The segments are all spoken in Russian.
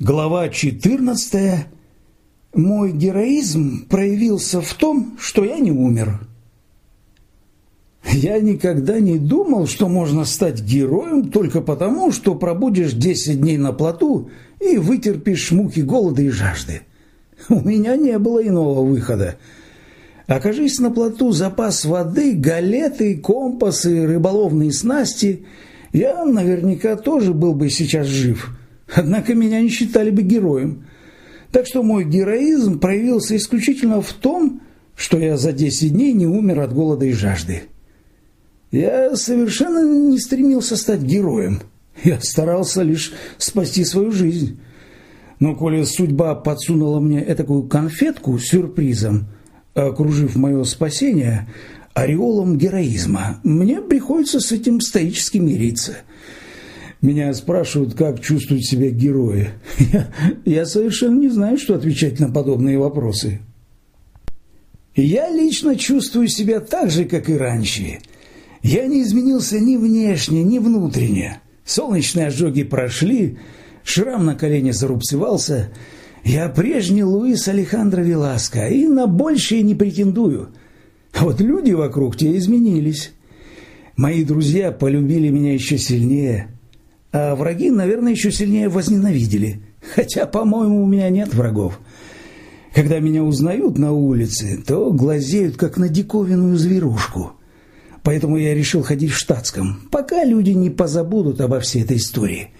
Глава 14. Мой героизм проявился в том, что я не умер. Я никогда не думал, что можно стать героем только потому, что пробудешь 10 дней на плоту и вытерпишь муки голода и жажды. У меня не было иного выхода. Окажись на плоту запас воды, галеты, компасы, рыболовные снасти, я наверняка тоже был бы сейчас жив – Однако меня не считали бы героем. Так что мой героизм проявился исключительно в том, что я за 10 дней не умер от голода и жажды. Я совершенно не стремился стать героем. Я старался лишь спасти свою жизнь. Но коли судьба подсунула мне этакую конфетку сюрпризом, окружив мое спасение ореолом героизма, мне приходится с этим стоически мириться – меня спрашивают, как чувствуют себя герои. Я, я совершенно не знаю, что отвечать на подобные вопросы. Я лично чувствую себя так же, как и раньше. Я не изменился ни внешне, ни внутренне. Солнечные ожоги прошли, шрам на колене зарубцевался. Я прежний Луис Алехандро Веласко и на большее не претендую. А вот люди вокруг те изменились. Мои друзья полюбили меня еще сильнее – а враги, наверное, еще сильнее возненавидели. Хотя, по-моему, у меня нет врагов. Когда меня узнают на улице, то глазеют, как на диковинную зверушку. Поэтому я решил ходить в штатском, пока люди не позабудут обо всей этой истории.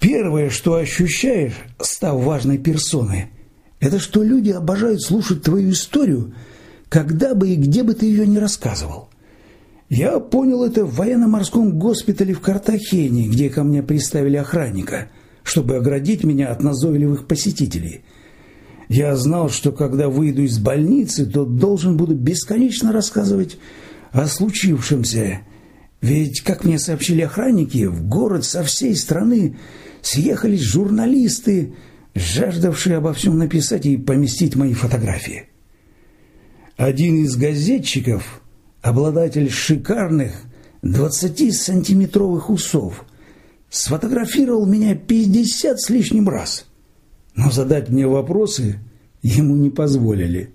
Первое, что ощущаешь, став важной персоной, это что люди обожают слушать твою историю, когда бы и где бы ты ее не рассказывал. Я понял это в военно-морском госпитале в Картахене, где ко мне приставили охранника, чтобы оградить меня от назойливых посетителей. Я знал, что когда выйду из больницы, то должен буду бесконечно рассказывать о случившемся. Ведь, как мне сообщили охранники, в город со всей страны съехались журналисты, жаждавшие обо всем написать и поместить мои фотографии. Один из газетчиков обладатель шикарных 20-сантиметровых усов, сфотографировал меня 50 с лишним раз, но задать мне вопросы ему не позволили.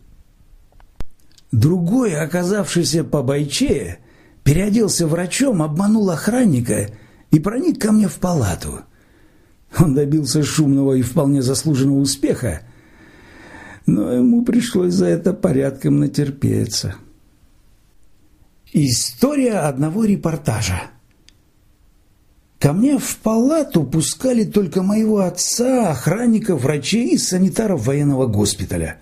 Другой, оказавшийся по бойче, переоделся врачом, обманул охранника и проник ко мне в палату. Он добился шумного и вполне заслуженного успеха, но ему пришлось за это порядком натерпеться. История одного репортажа. Ко мне в палату пускали только моего отца, охранника, врачей и санитаров военного госпиталя.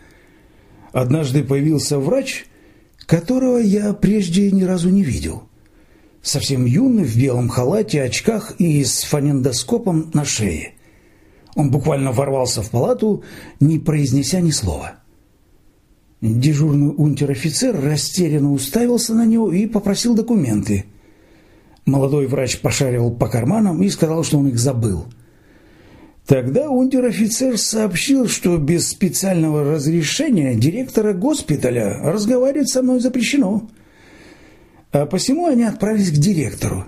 Однажды появился врач, которого я прежде ни разу не видел. Совсем юный, в белом халате, очках и с фонендоскопом на шее. Он буквально ворвался в палату, не произнеся ни слова. Дежурный унтер-офицер растерянно уставился на него и попросил документы. Молодой врач пошарил по карманам и сказал, что он их забыл. Тогда унтер-офицер сообщил, что без специального разрешения директора госпиталя разговаривать со мной запрещено. А посему они отправились к директору.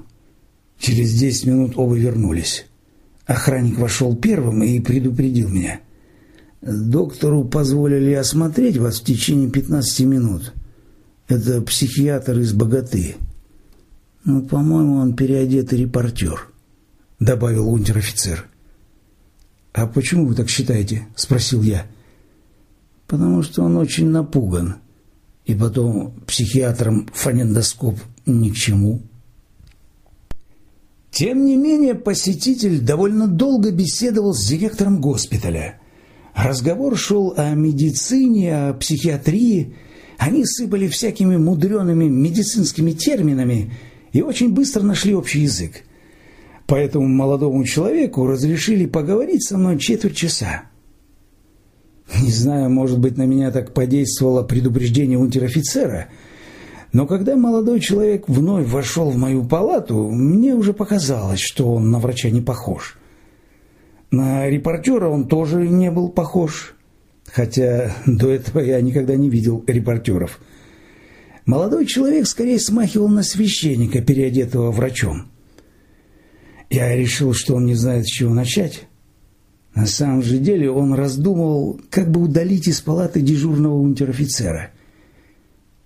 Через десять минут оба вернулись. Охранник вошел первым и предупредил меня – Доктору позволили осмотреть вас в течение 15 минут. Это психиатр из Богаты. Ну, по-моему, он переодетый репортер, добавил унтер-офицер. А почему вы так считаете? спросил я. Потому что он очень напуган. И потом психиатрам фонендоскоп ни к чему. Тем не менее, посетитель довольно долго беседовал с директором госпиталя – Разговор шел о медицине, о психиатрии. Они сыпали всякими мудреными медицинскими терминами и очень быстро нашли общий язык. Поэтому молодому человеку разрешили поговорить со мной четверть часа. Не знаю, может быть, на меня так подействовало предупреждение унтер-офицера, но когда молодой человек вновь вошел в мою палату, мне уже показалось, что он на врача не похож. На репортера он тоже не был похож, хотя до этого я никогда не видел репортеров. Молодой человек скорее смахивал на священника, переодетого врачом. Я решил, что он не знает, с чего начать. На самом же деле он раздумывал, как бы удалить из палаты дежурного унтер-офицера.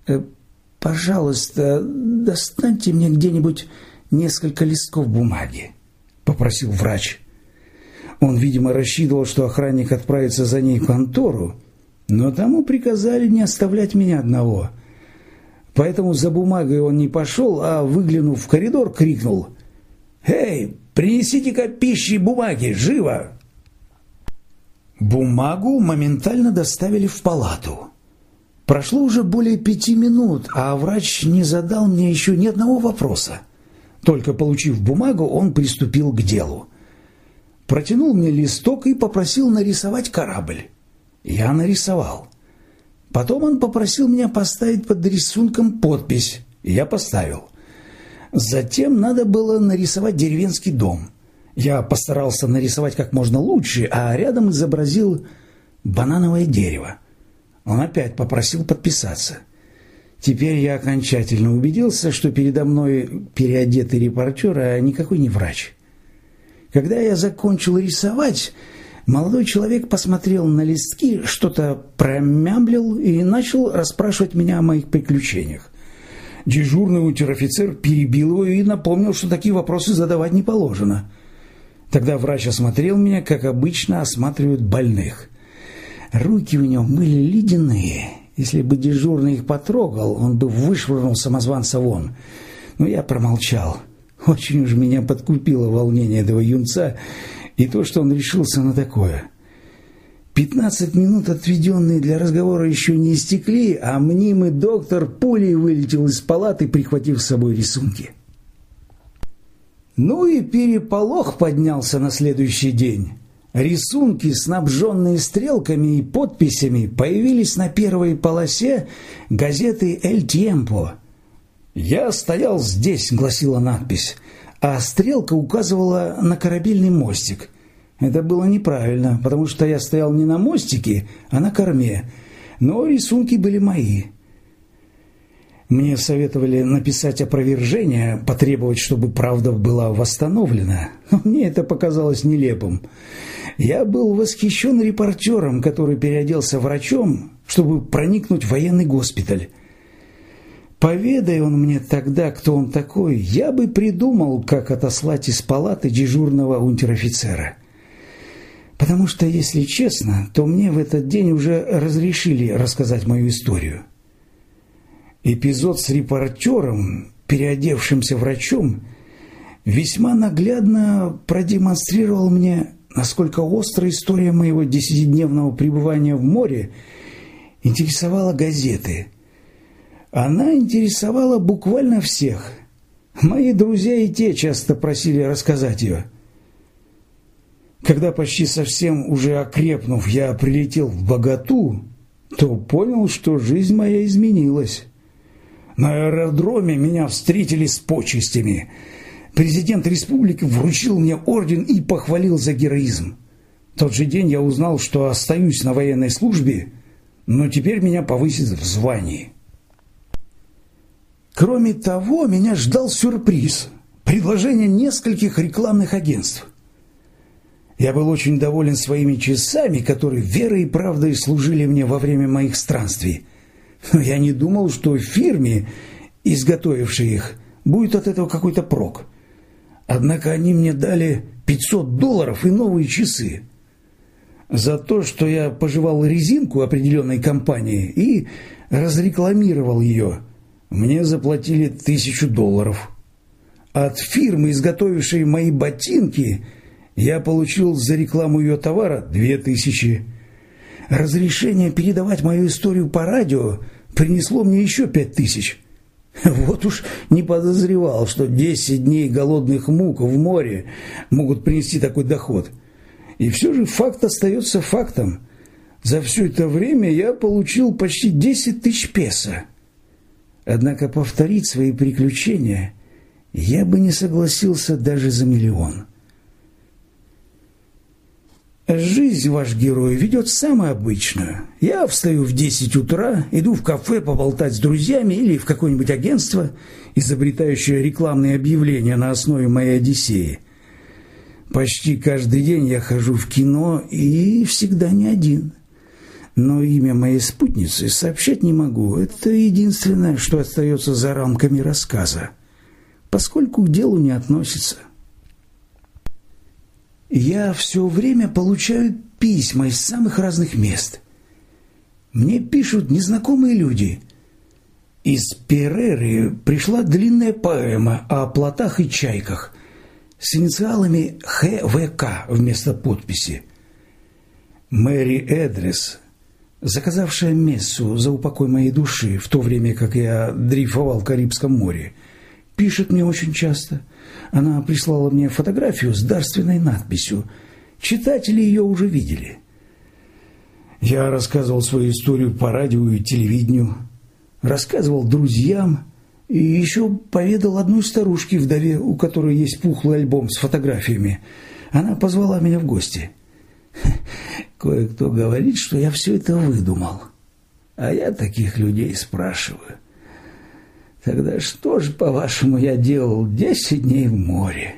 «Э, «Пожалуйста, достаньте мне где-нибудь несколько листков бумаги», — попросил врач. Он, видимо, рассчитывал, что охранник отправится за ней в контору, но тому приказали не оставлять меня одного. Поэтому за бумагой он не пошел, а, выглянув в коридор, крикнул «Эй, принесите-ка пищи и бумаги, живо!» Бумагу моментально доставили в палату. Прошло уже более пяти минут, а врач не задал мне еще ни одного вопроса. Только получив бумагу, он приступил к делу. Протянул мне листок и попросил нарисовать корабль. Я нарисовал. Потом он попросил меня поставить под рисунком подпись. Я поставил. Затем надо было нарисовать деревенский дом. Я постарался нарисовать как можно лучше, а рядом изобразил банановое дерево. Он опять попросил подписаться. Теперь я окончательно убедился, что передо мной переодетый репортер, а никакой не врач. Когда я закончил рисовать, молодой человек посмотрел на листки, что-то промямлил и начал расспрашивать меня о моих приключениях. Дежурный унтер-офицер перебил его и напомнил, что такие вопросы задавать не положено. Тогда врач осмотрел меня, как обычно осматривают больных. Руки у него были ледяные. Если бы дежурный их потрогал, он бы вышвырнул самозванца вон. Но я промолчал. Очень уж меня подкупило волнение этого юнца и то, что он решился на такое. Пятнадцать минут, отведенные для разговора, еще не истекли, а мнимый доктор пулей вылетел из палаты, прихватив с собой рисунки. Ну и переполох поднялся на следующий день. Рисунки, снабженные стрелками и подписями, появились на первой полосе газеты «Эль Тьемпо». «Я стоял здесь», — гласила надпись, а стрелка указывала на корабельный мостик. Это было неправильно, потому что я стоял не на мостике, а на корме, но рисунки были мои. Мне советовали написать опровержение, потребовать, чтобы правда была восстановлена. Но мне это показалось нелепым. Я был восхищен репортером, который переоделся врачом, чтобы проникнуть в военный госпиталь. Поведай он мне тогда, кто он такой, я бы придумал, как отослать из палаты дежурного унтер-офицера. Потому что, если честно, то мне в этот день уже разрешили рассказать мою историю. Эпизод с репортером, переодевшимся врачом, весьма наглядно продемонстрировал мне, насколько острая история моего десятидневного пребывания в море интересовала газеты. Она интересовала буквально всех. Мои друзья и те часто просили рассказать ее. Когда почти совсем уже окрепнув, я прилетел в Богату, то понял, что жизнь моя изменилась. На аэродроме меня встретили с почестями. Президент республики вручил мне орден и похвалил за героизм. В тот же день я узнал, что остаюсь на военной службе, но теперь меня повысят в звании. Кроме того, меня ждал сюрприз – предложение нескольких рекламных агентств. Я был очень доволен своими часами, которые верой и правдой служили мне во время моих странствий – но я не думал, что фирме, изготовившей их, будет от этого какой-то прок. Однако они мне дали 500 долларов и новые часы. За то, что я пожевал резинку определенной компании и разрекламировал ее, мне заплатили тысячу долларов. От фирмы, изготовившей мои ботинки, я получил за рекламу ее товара две тысячи разрешение передавать мою историю по радио принесло мне еще пять тысяч. Вот уж не подозревал, что десять дней голодных мук в море могут принести такой доход. И все же факт остается фактом. За все это время я получил почти десять тысяч песо. Однако повторить свои приключения я бы не согласился даже за миллион. Жизнь ваш герой ведет самую обычную. Я встаю в 10 утра, иду в кафе поболтать с друзьями или в какое-нибудь агентство, изобретающее рекламные объявления на основе моей Одиссеи. Почти каждый день я хожу в кино и всегда не один. Но имя моей спутницы сообщать не могу. Это единственное, что остается за рамками рассказа, поскольку к делу не относится. Я все время получаю письма из самых разных мест. Мне пишут незнакомые люди. Из Переры пришла длинная поэма о плотах и чайках с инициалами ХВК вместо подписи. Мэри Эдрес, заказавшая мессу за упокой моей души в то время, как я дрейфовал в Карибском море, пишет мне очень часто. Она прислала мне фотографию с дарственной надписью. Читатели ее уже видели. Я рассказывал свою историю по радио и телевидению, рассказывал друзьям и еще поведал одной старушке, вдове, у которой есть пухлый альбом с фотографиями. Она позвала меня в гости. Кое-кто говорит, что я все это выдумал. А я таких людей спрашиваю. Тогда что же, по-вашему, я делал десять дней в море?»